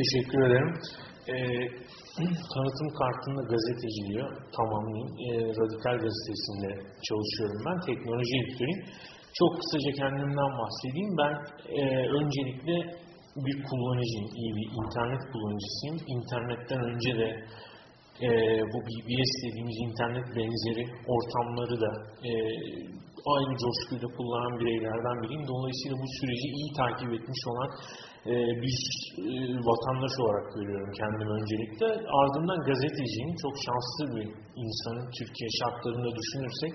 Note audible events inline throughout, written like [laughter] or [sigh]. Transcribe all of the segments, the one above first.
Teşekkür ederim. Ee, tanıtım kartında gazeteciliği tamamlayayım. Ee, Radikal Gazetesi'nde çalışıyorum ben. Teknoloji editörüyüm. Çok kısaca kendimden bahsedeyim. Ben e, öncelikle bir kullanıcıyım, iyi bir internet kullanıcısıyım. İnternetten önce de e, bu BBS dediğimiz internet benzeri ortamları da e, aynı coşkuyla kullanan bireylerden biriyim. Dolayısıyla bu süreci iyi takip etmiş olan e, bir e, vatandaş olarak görüyorum kendimi öncelikle. Ardından gazeteciyim. Çok şanslı bir insanın Türkiye şartlarında düşünürsek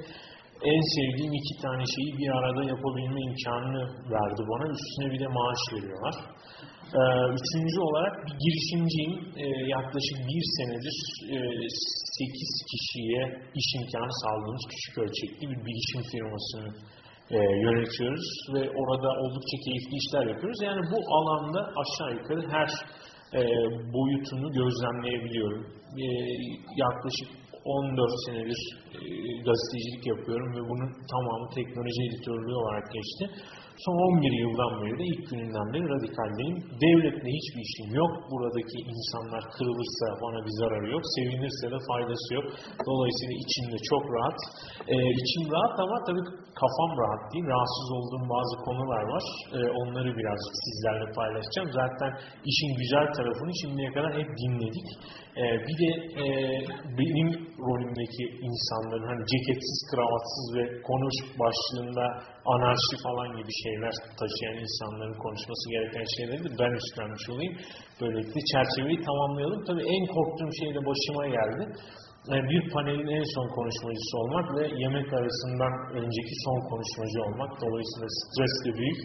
en sevdiğim iki tane şeyi bir arada yapabilme imkanını verdi bana. Üstüne bir de maaş veriyorlar. Ee, üçüncü olarak bir girişimciyim. Ee, yaklaşık bir senedir e, 8 kişiye iş imkanı sağladığımız küçük ölçekli bir bilişim firmasını e, yönetiyoruz ve orada oldukça keyifli işler yapıyoruz. Yani bu alanda aşağı yukarı her e, boyutunu gözlemleyebiliyorum. E, yaklaşık 14 senedir e, gazetecilik yapıyorum ve bunun tamamı teknoloji editörlüğü olarak geçti. Son 11 yıldan beri de ilk gününden beri radikaldeyim. Devletle hiçbir işim yok. Buradaki insanlar kırılırsa bana bir zararı yok. Sevinirse de faydası yok. Dolayısıyla içimde çok rahat. Ee, içim rahat ama tabii kafam rahat değil. Rahatsız olduğum bazı konular var. Ee, onları birazcık sizlerle paylaşacağım. Zaten işin güzel tarafını şimdiye kadar hep dinledik. Ee, bir de e, benim rolümdeki insanların hani ceketsiz, kravatsız ve konuş başlığında anarşi falan gibi şeyler taşıyan insanların konuşması gereken şeyleri de ben üstlenmiş olayım. Böylelikle çerçeveyi tamamlayalım. Tabii en korktuğum şey de başıma geldi. Yani bir panelin en son konuşmacısı olmak ve yemek arasından önceki son konuşmacı olmak. Dolayısıyla stres de büyük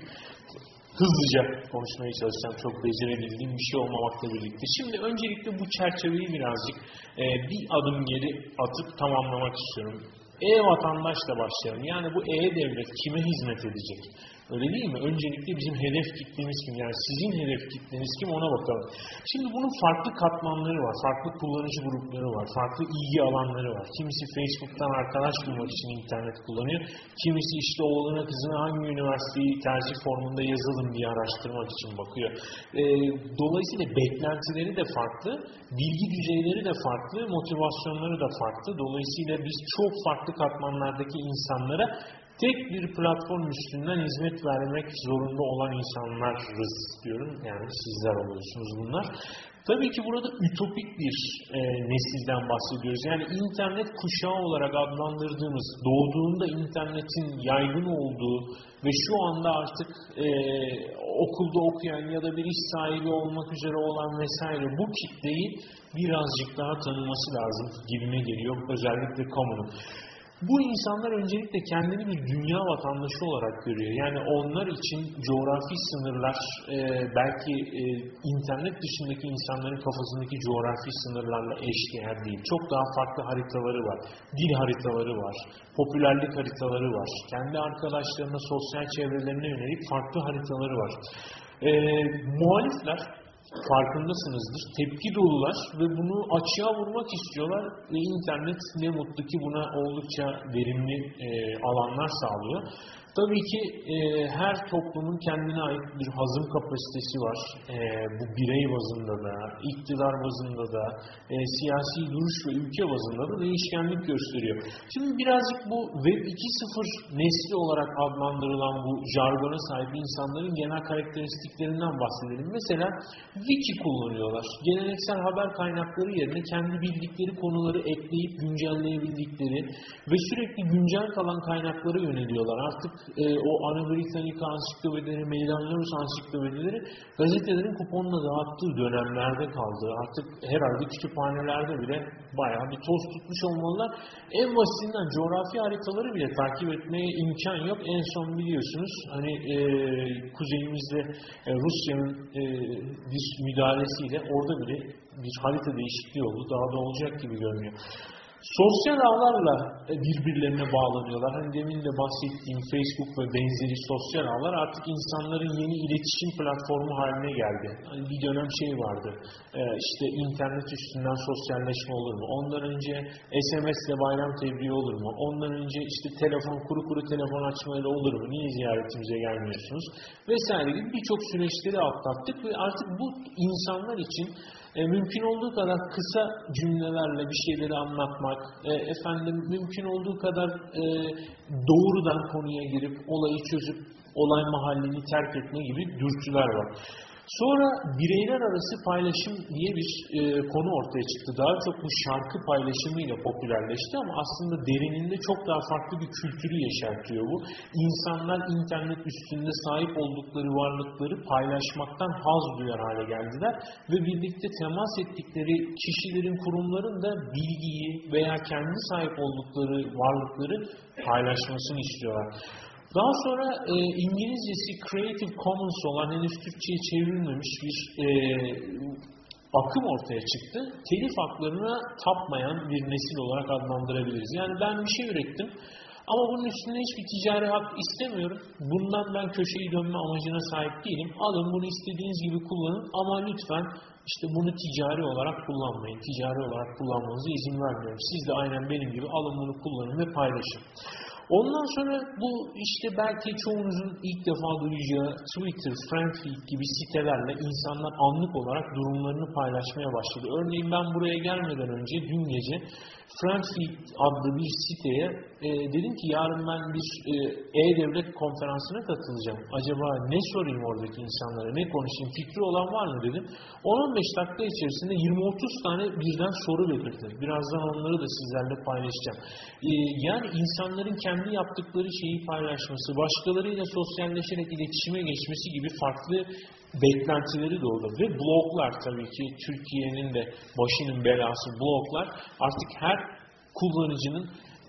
hızlıca konuşmaya çalışacağım. Çok becerebildiğim bir şey olmamakla birlikte. Şimdi öncelikle bu çerçeveyi birazcık e, bir adım geri atıp tamamlamak istiyorum. E-vatandaşla başlayalım. Yani bu e-devlet kime hizmet edecek? Öyle değil mi? Öncelikle bizim hedef kitlemiz kim? Yani sizin hedef kitleniz kim ona bakalım. Şimdi bunun farklı katmanları var. Farklı kullanıcı grupları var. Farklı ilgi alanları var. Kimisi Facebook'tan arkadaş bulmak için internet kullanıyor. Kimisi işte oğluna kızına hangi üniversiteyi tercih formunda yazalım diye araştırmak için bakıyor. E, dolayısıyla beklentileri de farklı. Bilgi düzeyleri de farklı. Motivasyonları da farklı. Dolayısıyla biz çok farklı katmanlardaki insanlara tek bir platform üstünden hizmet vermek zorunda olan insanlarız diyorum. Yani sizler oluyorsunuz bunlar. Tabii ki burada ütopik bir e, nesilden bahsediyoruz. Yani internet kuşağı olarak adlandırdığımız, doğduğunda internetin yaygın olduğu ve şu anda artık e, okulda okuyan ya da bir iş sahibi olmak üzere olan vesaire bu kitleyi birazcık daha tanıması lazım gibime geliyor. Özellikle kamunun. Bu insanlar öncelikle kendini bir dünya vatandaşı olarak görüyor. Yani onlar için coğrafi sınırlar e, belki e, internet dışındaki insanların kafasındaki coğrafi sınırlarla eşdeğer değil. Çok daha farklı haritaları var. Dil haritaları var. Popülerlik haritaları var. Kendi arkadaşlarına, sosyal çevrelerine yönelik farklı haritaları var. E, muhalifler farkındasınızdır. Tepki dolular ve bunu açığa vurmak istiyorlar ve internet ne mutlu ki buna oldukça verimli e, alanlar sağlıyor. Tabii ki e, her toplumun kendine ait bir hazım kapasitesi var. E, bu birey bazında da, iktidar bazında da, e, siyasi duruş ve ülke bazında da değişkenlik gösteriyor. Şimdi birazcık bu Web 2.0 nesli olarak adlandırılan bu jargona sahip insanların genel karakteristiklerinden bahsedelim. Mesela wiki kullanıyorlar. Geleneksel haber kaynakları yerine kendi bildikleri konuları ekleyip güncelleyebildikleri ve sürekli güncel kalan kaynaklara yöneliyorlar. Artık e, o Ana Britannica ansiklopedileri, Meydanlarus ansiklopedileri gazetelerin kuponla dağıttığı dönemlerde kaldı. Artık herhalde kütüphanelerde bile bayağı bir toz tutmuş olmalılar. En basitinden coğrafi haritaları bile takip etmeye imkan yok. En son biliyorsunuz hani e, kuzeyimizde e, Rusya'nın e, müdahalesiyle orada bile bir harita değişikliği oldu. Daha da olacak gibi görünüyor. Sosyal ağlarla e, birbirlerine bağlanıyorlar. Hani demin de bahsettiğim Facebook ve benzeri sosyal ağlar artık insanların yeni iletişim platformu haline geldi. Hani bir dönem şey vardı, e, işte internet üstünden sosyalleşme olur mu? Ondan önce SMS ile bayram tebriği olur mu? Ondan önce işte telefon, kuru kuru telefon açmayla olur mu? Niye ziyaretimize gelmiyorsunuz? Vesaire gibi birçok süreçleri atlattık ve artık bu insanlar için e, mümkün olduğu kadar kısa cümlelerle bir şeyleri anlatmak, e, efendim mümkün olduğu kadar e, doğrudan konuya girip olayı çözüp olay mahallini terk etme gibi dürtüler var. Sonra bireyler arası paylaşım diye bir e, konu ortaya çıktı. Daha çok bu şarkı paylaşımıyla popülerleşti ama aslında derininde çok daha farklı bir kültürü yaşartıyor bu. İnsanlar internet üstünde sahip oldukları varlıkları paylaşmaktan haz duyar hale geldiler ve birlikte temas ettikleri kişilerin, kurumların da bilgiyi veya kendi sahip oldukları varlıkları paylaşmasını istiyorlar. Daha sonra e, İngilizcesi Creative Commons olan henüz Türkçe'ye çevrilmemiş bir e, akım ortaya çıktı. Telif haklarına tapmayan bir nesil olarak adlandırabiliriz. Yani ben bir şey ürettim ama bunun üstünde hiçbir ticari hak istemiyorum. Bundan ben köşeyi dönme amacına sahip değilim. Alın bunu istediğiniz gibi kullanın ama lütfen işte bunu ticari olarak kullanmayın. Ticari olarak kullanmanıza izin vermiyorum. Siz de aynen benim gibi alın bunu kullanın ve paylaşın. Ondan sonra bu işte belki çoğunuzun ilk defa duyacağı Twitter, Friendfeed gibi sitelerle insanlar anlık olarak durumlarını paylaşmaya başladı. Örneğin ben buraya gelmeden önce dün gece Friendfeed adlı bir siteye e, dedim ki yarın ben bir e, e-devlet konferansına katılacağım. Acaba ne sorayım oradaki insanlara, ne konuşayım, fikri olan var mı dedim. 10-15 dakika içerisinde 20-30 tane birden soru belirdi. Birazdan onları da sizlerle paylaşacağım. E, yani insanların kendi yaptıkları şeyi paylaşması, başkalarıyla sosyalleşerek iletişime geçmesi gibi farklı beklentileri doğdu. Ve bloglar tabii ki Türkiye'nin de başının belası bloglar artık her kullanıcının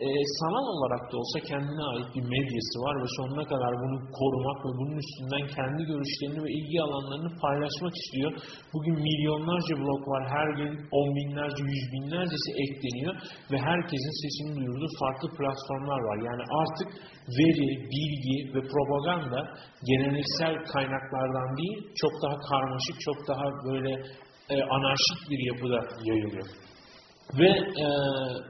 e, sanal olarak da olsa kendine ait bir medyası var ve sonuna kadar bunu korumak ve bunun üstünden kendi görüşlerini ve ilgi alanlarını paylaşmak istiyor. Bugün milyonlarca blog var, her gün on binlerce, yüz binlercesi ekleniyor ve herkesin sesini duyurduğu farklı platformlar var. Yani artık veri, bilgi ve propaganda geleneksel kaynaklardan değil, çok daha karmaşık, çok daha böyle e, anarşik bir yapıda yayılıyor. Ve e,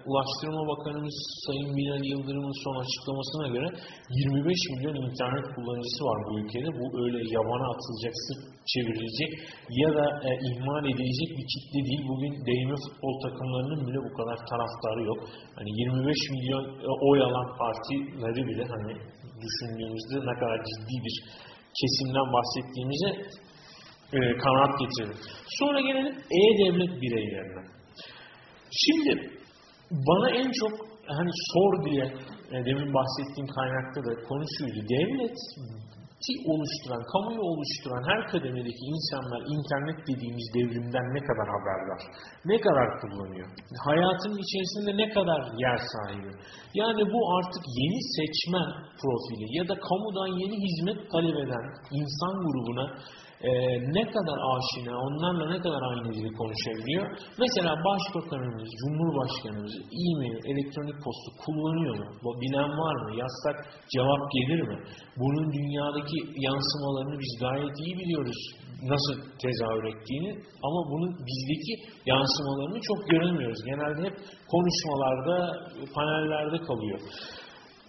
Ulaştırma Bakanımız Sayın Binali Yıldırım'ın son açıklamasına göre 25 milyon internet kullanıcısı var bu ülkede. Bu öyle yabana atılacak, sırt çevrilecek ya da e, ihmal edilecek bir kitle değil. Bugün değme futbol takımlarının bile bu kadar taraftarı yok. Hani 25 milyon e, oy alan partileri bile hani düşündüğümüzde ne kadar ciddi bir kesimden bahsettiğimize e, kanaat getirir. Sonra gelelim E-Devlet bireylerine. Şimdi bana en çok hani sor diye e, demin bahsettiğim kaynakta da konuşuydu. Devleti oluşturan, kamuyu oluşturan her kademedeki insanlar internet dediğimiz devrimden ne kadar haberdar, ne kadar kullanıyor, hayatının içerisinde ne kadar yer sahibi. Yani bu artık yeni seçmen profili ya da kamudan yeni hizmet talep eden insan grubuna e, ne kadar aşina, onlarla ne kadar aynı dili konuşabiliyor. Mesela Başbakanımız, Cumhurbaşkanımız e-mail, elektronik postu kullanıyor mu? Bilen var mı? Yazsak cevap gelir mi? Bunun dünyadaki yansımalarını biz gayet iyi biliyoruz nasıl tezahür ettiğini ama bunun bizdeki yansımalarını çok göremiyoruz. Genelde hep konuşmalarda, panellerde kalıyor.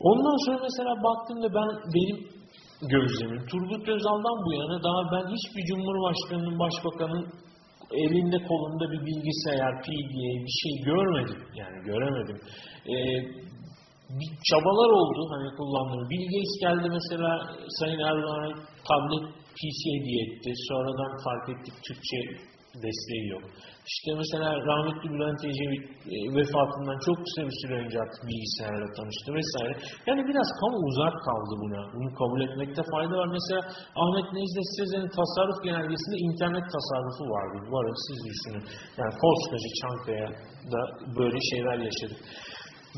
Ondan sonra mesela baktığımda ben benim gözlemim. Turgut Özal'dan bu yana daha ben hiçbir cumhurbaşkanının, başbakanın elinde kolunda bir bilgisayar, PDA bir şey görmedim. Yani göremedim. Ee, bir çabalar oldu hani kullandığım. Bill Gates geldi mesela Sayın Erdoğan'a tablet PC hediye etti. Sonradan fark ettik Türkçe desteği yok. İşte mesela rahmetli Bülent Ecevit e, vefatından çok kısa bir süre önce artık bilgisayarla tanıştı vesaire. Yani biraz kamu uzak kaldı buna. Bunu kabul etmekte fayda var. Mesela Ahmet Necdet Sezen'in tasarruf genelgesinde internet tasarrufu vardı. Varın siz düşünün. Yani koskoca Çankaya'da böyle şeyler yaşadık.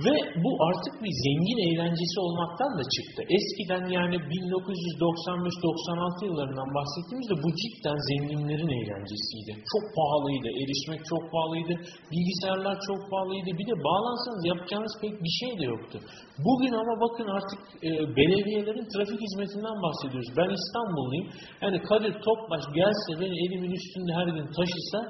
Ve bu artık bir zengin eğlencesi olmaktan da çıktı. Eskiden yani 1995-96 yıllarından bahsettiğimizde bu cidden zenginlerin eğlencesiydi. Çok pahalıydı, erişmek çok pahalıydı, bilgisayarlar çok pahalıydı. Bir de bağlansanız yapacağınız pek bir şey de yoktu. Bugün ama bakın artık e, belediyelerin trafik hizmetinden bahsediyoruz. Ben İstanbulluyum. Yani Kadir Topbaş gelse beni elimin üstünde her gün taşısa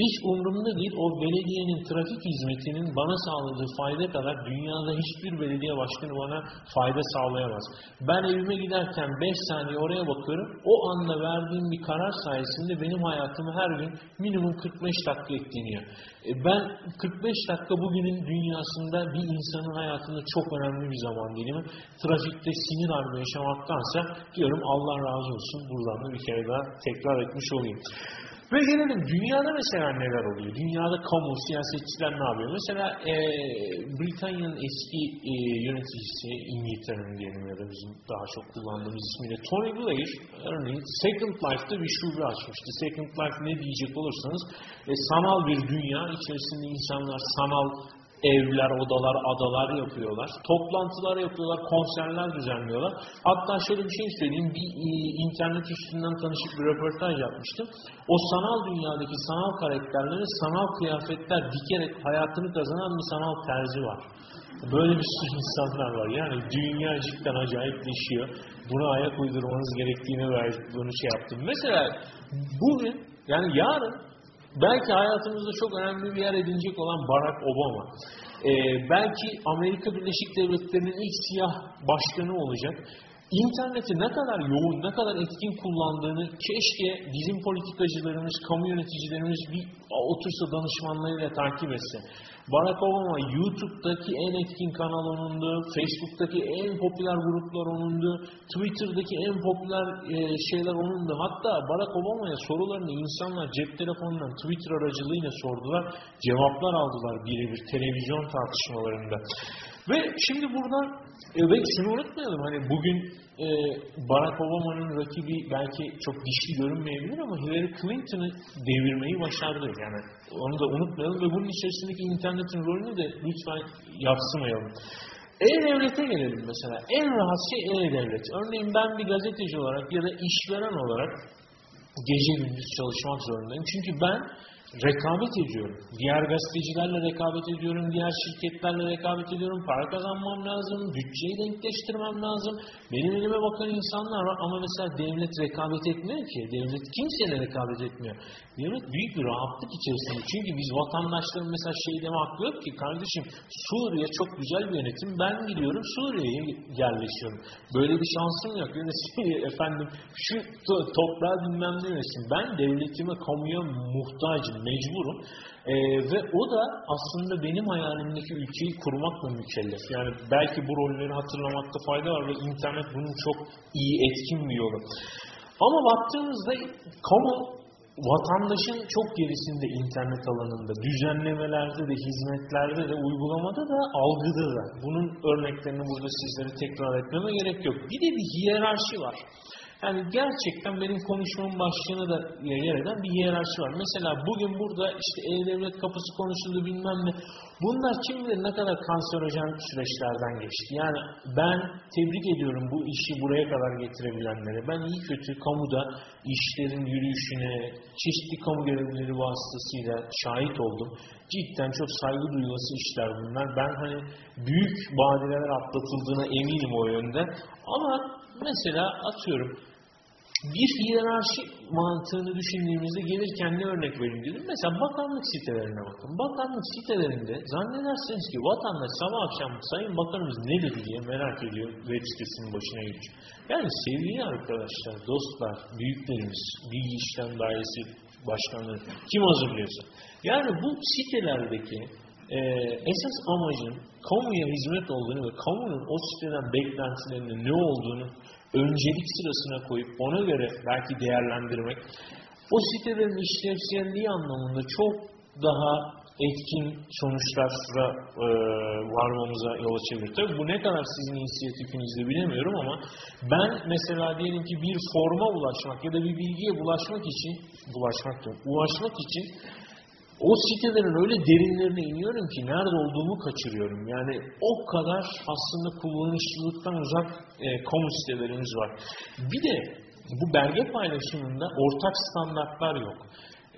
hiç umurumda değil. O belediyenin trafik hizmetinin bana sağladığı fayda kadar dünyada hiçbir belediye başkanı bana fayda sağlayamaz. Ben evime giderken 5 saniye oraya bakıyorum. O anda verdiğim bir karar sayesinde benim hayatımı her gün minimum 45 dakika ekleniyor. E, ben 45 dakika bugünün dünyasında bir insanın hayatında çok önemli bir zaman dilimi. Trafikte sinir harbi yaşamaktansa diyorum Allah razı olsun. Buradan da bir kere daha tekrar etmiş olayım. Ve gelelim dünyada mesela neler oluyor? Dünyada kamu, siyasetçiler ne yapıyor? Mesela e, Britanya'nın eski e, yöneticisi, İngiltere'nin diyelim ya da bizim daha çok kullandığımız ismiyle Tony Blair örneğin Second Life'da bir şube açmıştı. Second Life ne diyecek olursanız e, sanal bir dünya içerisinde insanlar sanal evler, odalar, adalar yapıyorlar. Toplantılar yapıyorlar, konserler düzenliyorlar. Hatta şöyle bir şey söyleyeyim. Bir e, internet üstünden tanışıp bir röportaj yapmıştım. O sanal dünyadaki sanal karakterlere sanal kıyafetler dikerek hayatını kazanan bir sanal terzi var. Böyle bir sürü insanlar var. Yani dünya cidden acayipleşiyor. Buna ayak uydurmanız gerektiğini bunu şey yaptım. Mesela bugün yani yarın belki hayatımızda çok önemli bir yer edinecek olan Barack Obama. Ee, belki Amerika Birleşik Devletleri'nin ilk siyah başkanı olacak. İnterneti ne kadar yoğun, ne kadar etkin kullandığını keşke bizim politikacılarımız, kamu yöneticilerimiz bir otursa danışmanlarıyla takip etse. Barack Obama YouTube'daki en etkin kanal onundu, Facebook'taki en popüler gruplar onundu, Twitter'daki en popüler e, şeyler onundu. Hatta Barack Obama'ya sorularını insanlar cep telefonundan Twitter aracılığıyla sordular, cevaplar aldılar birebir televizyon tartışmalarında. Ve şimdi buradan e, ve şunu unutmayalım hani bugün e, Barack Obama'nın rakibi belki çok dişli görünmeyebilir ama Hillary Clinton'ı devirmeyi başardı. Yani onu da unutmayalım ve bunun içerisindeki internetin rolünü de lütfen yapsımayalım. E-Devlet'e gelelim mesela. En rahat şey E-Devlet. Örneğin ben bir gazeteci olarak ya da işveren olarak gece gündüz çalışmak zorundayım. Çünkü ben rekabet ediyorum. Diğer gazetecilerle rekabet ediyorum, diğer şirketlerle rekabet ediyorum. Para kazanmam lazım, bütçeyi denkleştirmem lazım. Benim elime bakan insanlar var ama mesela devlet rekabet etmiyor ki. Devlet kimseyle rekabet etmiyor. Devlet büyük bir rahatlık içerisinde. Çünkü biz vatandaşların mesela şey deme hakkı yok ki kardeşim Suriye çok güzel bir yönetim. Ben gidiyorum Suriye'ye yerleşiyorum. Böyle bir şansım yok. Yani efendim şu toprağı bilmem ne. Ben devletime, kamuya muhtacım mecburum. Ee, ve o da aslında benim hayalimdeki ülkeyi kurmakla mükellef. Yani belki bu rolleri hatırlamakta fayda var ve internet bunun çok iyi etkin bir yolu. Ama baktığımızda kamu vatandaşın çok gerisinde internet alanında, düzenlemelerde de, hizmetlerde de, uygulamada da, algıda da. Bunun örneklerini burada sizlere tekrar etmeme gerek yok. Bir de bir hiyerarşi var. Yani gerçekten benim konuşmamın başlığına da yer eden bir hiyerarşi var. Mesela bugün burada işte E-Devlet kapısı konuşuldu bilmem ne. Bunlar kim bilir ne kadar kanserojen süreçlerden geçti. Yani ben tebrik ediyorum bu işi buraya kadar getirebilenlere. Ben iyi kötü kamuda işlerin yürüyüşüne, çeşitli kamu görevlileri vasıtasıyla şahit oldum. Cidden çok saygı duyulası işler bunlar. Ben hani büyük badireler atlatıldığına eminim o yönde. Ama mesela atıyorum bir hiyerarşi mantığını düşündüğümüzde gelirken ne örnek vereyim dedim. Mesela bakanlık sitelerine bakın. Bakanlık sitelerinde zannederseniz ki vatandaş sabah akşam Sayın Bakanımız ne dedi diye merak ediyor web sitesinin başına geçiyor. Yani sevgili arkadaşlar, dostlar, büyüklerimiz, bilgi işlem dairesi başkanları kim hazırlıyorsa. Yani bu sitelerdeki e, esas amacın kamuya hizmet olduğunu ve kamunun o siteden beklentilerinin ne olduğunu öncelik sırasına koyup ona göre belki değerlendirmek o sitelerin işlevselliği anlamında çok daha etkin sonuçlara e, varmamıza yol açabilir. Tabii bu ne kadar sizin inisiyatifinizde bilemiyorum ama ben mesela diyelim ki bir forma ulaşmak ya da bir bilgiye bulaşmak için bulaşmak diyorum, ulaşmak için o sitelerin öyle derinlerine iniyorum ki nerede olduğumu kaçırıyorum. Yani o kadar aslında kullanışlılıktan uzak e, kamu sitelerimiz var. Bir de bu belge paylaşımında ortak standartlar yok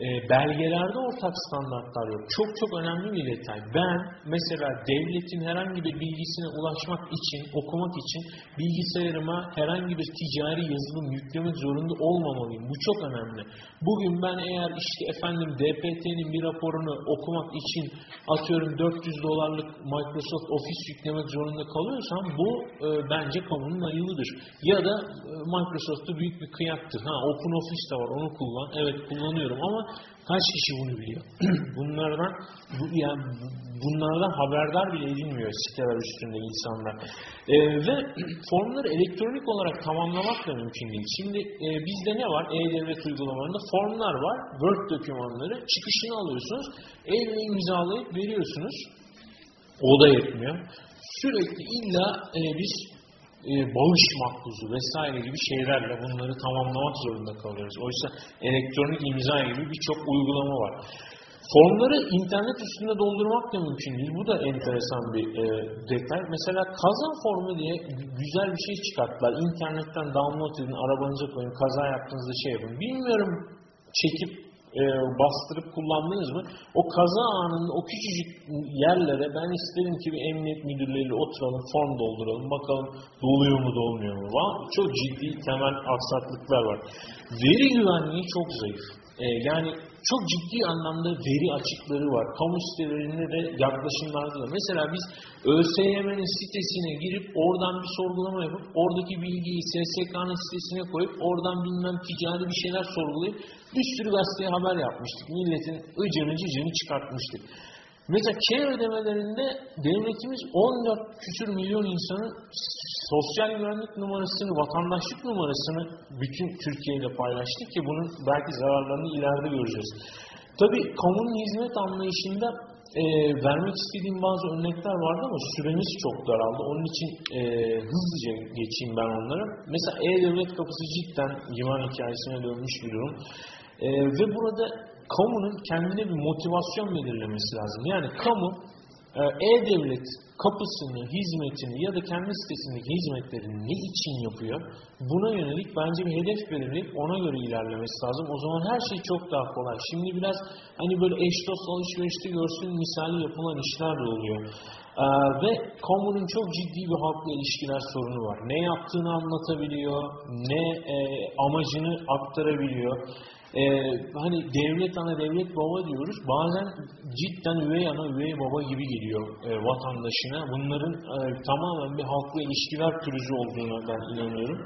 e, belgelerde ortak standartlar yok. Çok çok önemli bir detay. Ben mesela devletin herhangi bir bilgisine ulaşmak için, okumak için bilgisayarıma herhangi bir ticari yazılım yüklemek zorunda olmamalıyım. Bu çok önemli. Bugün ben eğer işte efendim DPT'nin bir raporunu okumak için atıyorum 400 dolarlık Microsoft Office yüklemek zorunda kalıyorsam bu e, bence kamunun ayıbıdır. Ya da e, Microsoft'ta büyük bir kıyaktır. Ha Open Office de var onu kullan. Evet kullanıyorum ama kaç kişi bunu biliyor? [clears throat] bunlardan bu, yani bunlardan haberdar bile edilmiyor siteler üstünde insanlar. E, ve [clears throat] formları elektronik olarak tamamlamak da mümkün değil. Şimdi e, bizde ne var? E-Devlet uygulamalarında formlar var. Word dokümanları. Çıkışını alıyorsunuz. Elle imzalayıp veriyorsunuz. O da yetmiyor. Sürekli illa e, biz e, bağış makbuzu vesaire gibi şeylerle bunları tamamlamak zorunda kalıyoruz. Oysa elektronik imza gibi birçok uygulama var. Formları internet üstünde doldurmak da mümkün değil. Bu da enteresan bir e, detay. Mesela kaza formu diye güzel bir şey çıkarttılar. İnternetten download edin, arabanıza koyun, kaza yaptığınızda şey yapın. Bilmiyorum çekip e, bastırıp kullandınız mı? O kaza anında o küçücük yerlere ben isterim ki bir emniyet müdürleriyle oturalım, form dolduralım, bakalım doluyor mu dolmuyor mu? Çok ciddi temel aksaklıklar var. Veri güvenliği çok zayıf. E, yani çok ciddi anlamda veri açıkları var. Kamu sitelerinde de yaklaşımlarda da. Mesela biz ÖSYM'nin sitesine girip oradan bir sorgulama yapıp oradaki bilgiyi SSK'nın sitesine koyup oradan bilmem ticari bir şeyler sorgulayıp bir sürü gazeteye haber yapmıştık. Milletin ıcını cıcını çıkartmıştık. Mesela K ödemelerinde devletimiz 14 küsür milyon insanın sosyal güvenlik numarasını, vatandaşlık numarasını bütün Türkiye ile paylaştı ki bunun belki zararlarını ileride göreceğiz. Tabi kamunun hizmet anlayışında e, vermek istediğim bazı örnekler vardı ama süremiz çok daraldı. Onun için e, hızlıca geçeyim ben onları. Mesela E-Devlet kapısı cidden yılan hikayesine dönmüş bir durum. E, ve burada kamunun kendine bir motivasyon belirlemesi lazım. Yani kamu e, e-devlet kapısını, hizmetini ya da kendi sitesindeki hizmetlerini ne için yapıyor? Buna yönelik bence bir hedef belirleyip ona göre ilerlemesi lazım. O zaman her şey çok daha kolay. Şimdi biraz hani böyle eş dost alışverişte görsün misali yapılan işler de oluyor. Ee, ve kamunun çok ciddi bir halkla ilişkiler sorunu var. Ne yaptığını anlatabiliyor, ne e, amacını aktarabiliyor. Ee, hani devlet ana devlet baba diyoruz. Bazen cidden üvey ana üvey baba gibi geliyor e, vatandaşına. Bunların e, tamamen bir halkla ilişkiler pürüzü olduğuna ben inanıyorum.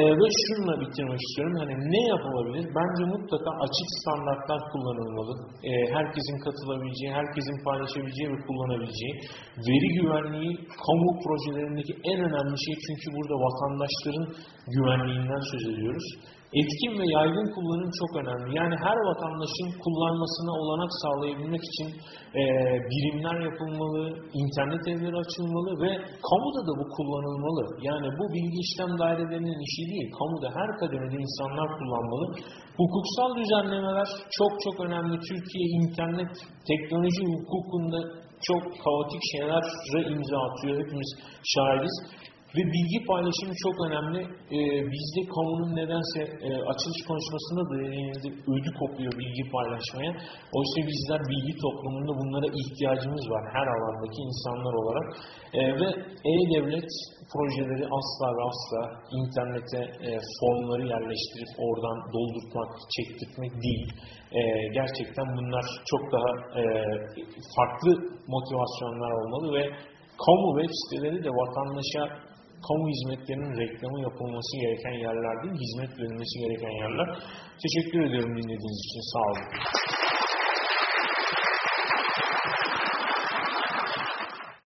E, ve şununla bitirmek istiyorum. Hani ne yapılabilir? Bence mutlaka açık standartlar kullanılmalı. E, herkesin katılabileceği, herkesin paylaşabileceği ve kullanabileceği. Veri güvenliği kamu projelerindeki en önemli şey çünkü burada vatandaşların güvenliğinden söz ediyoruz. Etkin ve yaygın kullanım çok önemli. Yani her vatandaşın kullanmasına olanak sağlayabilmek için e, birimler yapılmalı, internet evleri açılmalı ve kamuda da bu kullanılmalı. Yani bu bilgi işlem dairelerinin işi değil. Kamuda her kademede insanlar kullanmalı. Hukuksal düzenlemeler çok çok önemli. Türkiye internet teknoloji hukukunda çok kaotik şeylere imza atıyor. Hepimiz şahidiz. Ve bilgi paylaşımı çok önemli. Ee, bizde kamunun nedense e, açılış konuşmasında da denildi, ödü kopuyor bilgi paylaşmaya. Oysa bizler bilgi toplumunda bunlara ihtiyacımız var her alandaki insanlar olarak. E, ve e-devlet projeleri asla ve asla internete e, formları yerleştirip oradan doldurtmak, çektirmek değil. E, gerçekten bunlar çok daha e, farklı motivasyonlar olmalı ve kamu web siteleri de vatandaşa kamu hizmetlerinin reklamı yapılması gereken yerler değil, hizmet verilmesi gereken yerler. Teşekkür ediyorum dinlediğiniz için. Sağ olun.